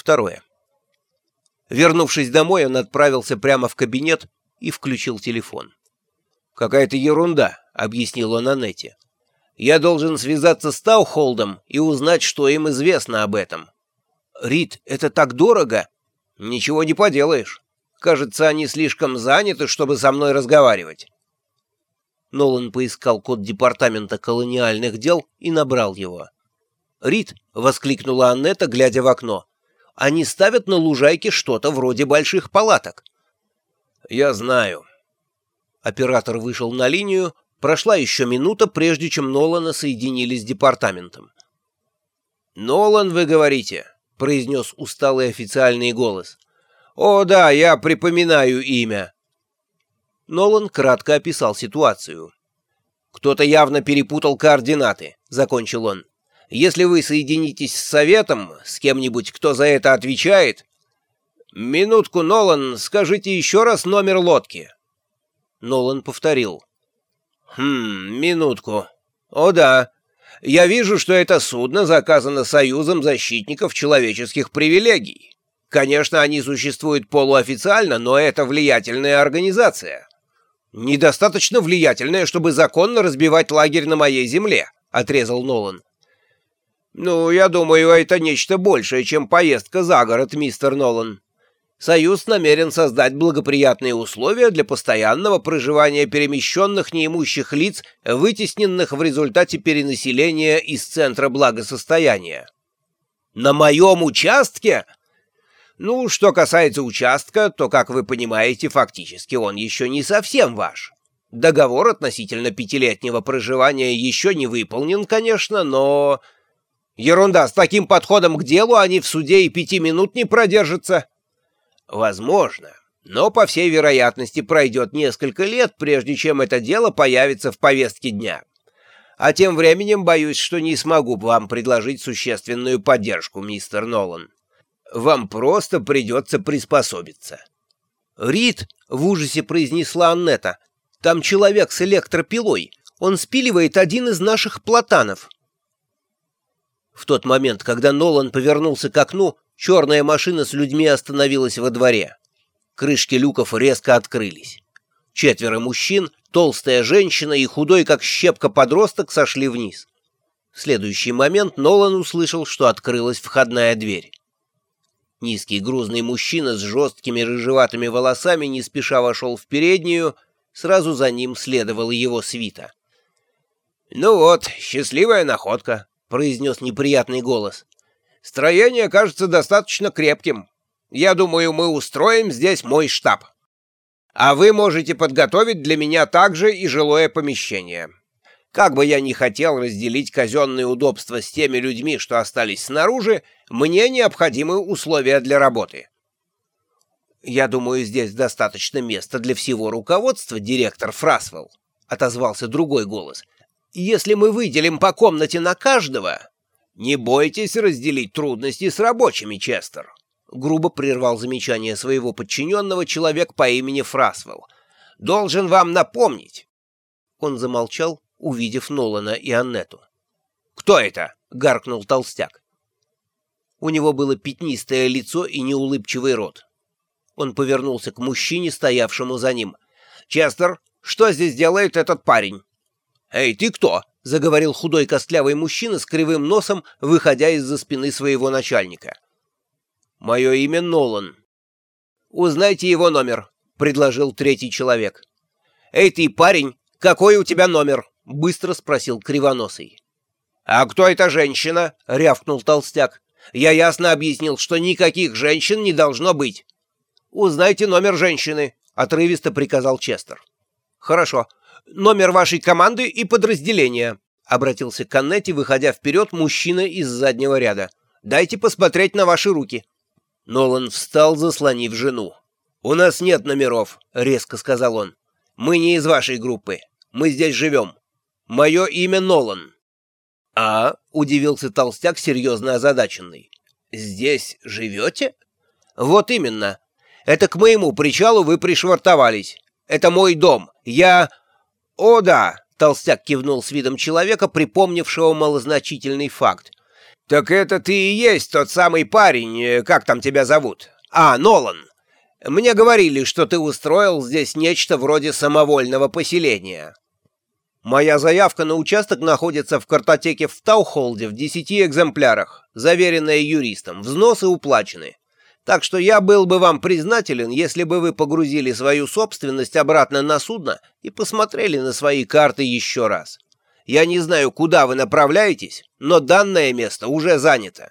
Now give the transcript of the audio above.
Второе. Вернувшись домой, он отправился прямо в кабинет и включил телефон. «Какая-то ерунда», — объяснил он Аннете. «Я должен связаться с Таухолдом и узнать, что им известно об этом». «Рит, это так дорого?» «Ничего не поделаешь. Кажется, они слишком заняты, чтобы со мной разговаривать». Нолан поискал код департамента колониальных дел и набрал его. «Рит!» — воскликнула Аннета, глядя в окно. «Они ставят на лужайке что-то вроде больших палаток». «Я знаю». Оператор вышел на линию. Прошла еще минута, прежде чем Нолана соединили с департаментом. «Нолан, вы говорите?» — произнес усталый официальный голос. «О, да, я припоминаю имя». Нолан кратко описал ситуацию. «Кто-то явно перепутал координаты», — закончил он. «Если вы соединитесь с советом, с кем-нибудь, кто за это отвечает...» «Минутку, Нолан, скажите еще раз номер лодки». Нолан повторил. «Хм, минутку. О да, я вижу, что это судно заказано Союзом защитников человеческих привилегий. Конечно, они существуют полуофициально, но это влиятельная организация». «Недостаточно влиятельная, чтобы законно разбивать лагерь на моей земле», — отрезал Нолан. «Ну, я думаю, это нечто большее, чем поездка за город, мистер Нолан. Союз намерен создать благоприятные условия для постоянного проживания перемещенных неимущих лиц, вытесненных в результате перенаселения из центра благосостояния». «На моем участке?» Ну, что касается участка, то, как вы понимаете, фактически он еще не совсем ваш. Договор относительно пятилетнего проживания еще не выполнен, конечно, но... Ерунда, с таким подходом к делу они в суде и пяти минут не продержатся. Возможно, но, по всей вероятности, пройдет несколько лет, прежде чем это дело появится в повестке дня. А тем временем боюсь, что не смогу вам предложить существенную поддержку, мистер Нолан. Вам просто придется приспособиться». «Рит!» — в ужасе произнесла Аннета. «Там человек с электропилой. Он спиливает один из наших платанов». В тот момент, когда Нолан повернулся к окну, черная машина с людьми остановилась во дворе. Крышки люков резко открылись. Четверо мужчин, толстая женщина и худой, как щепка подросток, сошли вниз. В следующий момент Нолан услышал, что открылась входная дверь. Низкий грузный мужчина с жесткими рыжеватыми волосами не спеша вошел в переднюю, сразу за ним следовала его свита. «Ну вот, счастливая находка», — произнес неприятный голос. «Строение кажется достаточно крепким. Я думаю, мы устроим здесь мой штаб. А вы можете подготовить для меня также и жилое помещение. Как бы я ни хотел разделить казенные удобства с теми людьми, что остались снаружи, мне необходимы условия для работы. «Я думаю, здесь достаточно места для всего руководства, директор Фрасвелл», — отозвался другой голос. «Если мы выделим по комнате на каждого...» «Не бойтесь разделить трудности с рабочими, Честер», — грубо прервал замечание своего подчиненного человек по имени Фрасвелл. «Должен вам напомнить». Он замолчал, увидев Нолана и Аннету. «Кто это?» — гаркнул толстяк. У него было пятнистое лицо и неулыбчивый рот. Он повернулся к мужчине, стоявшему за ним. «Честер, что здесь делает этот парень?» «Эй, ты кто?» — заговорил худой костлявый мужчина с кривым носом, выходя из-за спины своего начальника. «Мое имя Нолан». «Узнайте его номер», — предложил третий человек. «Эй, ты, парень, какой у тебя номер?» — быстро спросил Кривоносый. «А кто эта женщина?» — рявкнул толстяк. «Я ясно объяснил, что никаких женщин не должно быть». «Узнайте номер женщины», — отрывисто приказал Честер. «Хорошо. Номер вашей команды и подразделения», — обратился к Аннете, выходя вперед мужчина из заднего ряда. «Дайте посмотреть на ваши руки». Нолан встал, заслонив жену. «У нас нет номеров», — резко сказал он. «Мы не из вашей группы. Мы здесь живем. Мое имя Нолан». «А?» — удивился толстяк, серьезно озадаченный. «Здесь живете?» «Вот именно. Это к моему причалу вы пришвартовались. Это мой дом. Я...» «О, да!» — толстяк кивнул с видом человека, припомнившего малозначительный факт. «Так это ты и есть тот самый парень, э, как там тебя зовут? А, Нолан. Мне говорили, что ты устроил здесь нечто вроде самовольного поселения». Моя заявка на участок находится в картотеке в Таухолде в десяти экземплярах, заверенная юристом, взносы уплачены. Так что я был бы вам признателен, если бы вы погрузили свою собственность обратно на судно и посмотрели на свои карты еще раз. Я не знаю, куда вы направляетесь, но данное место уже занято.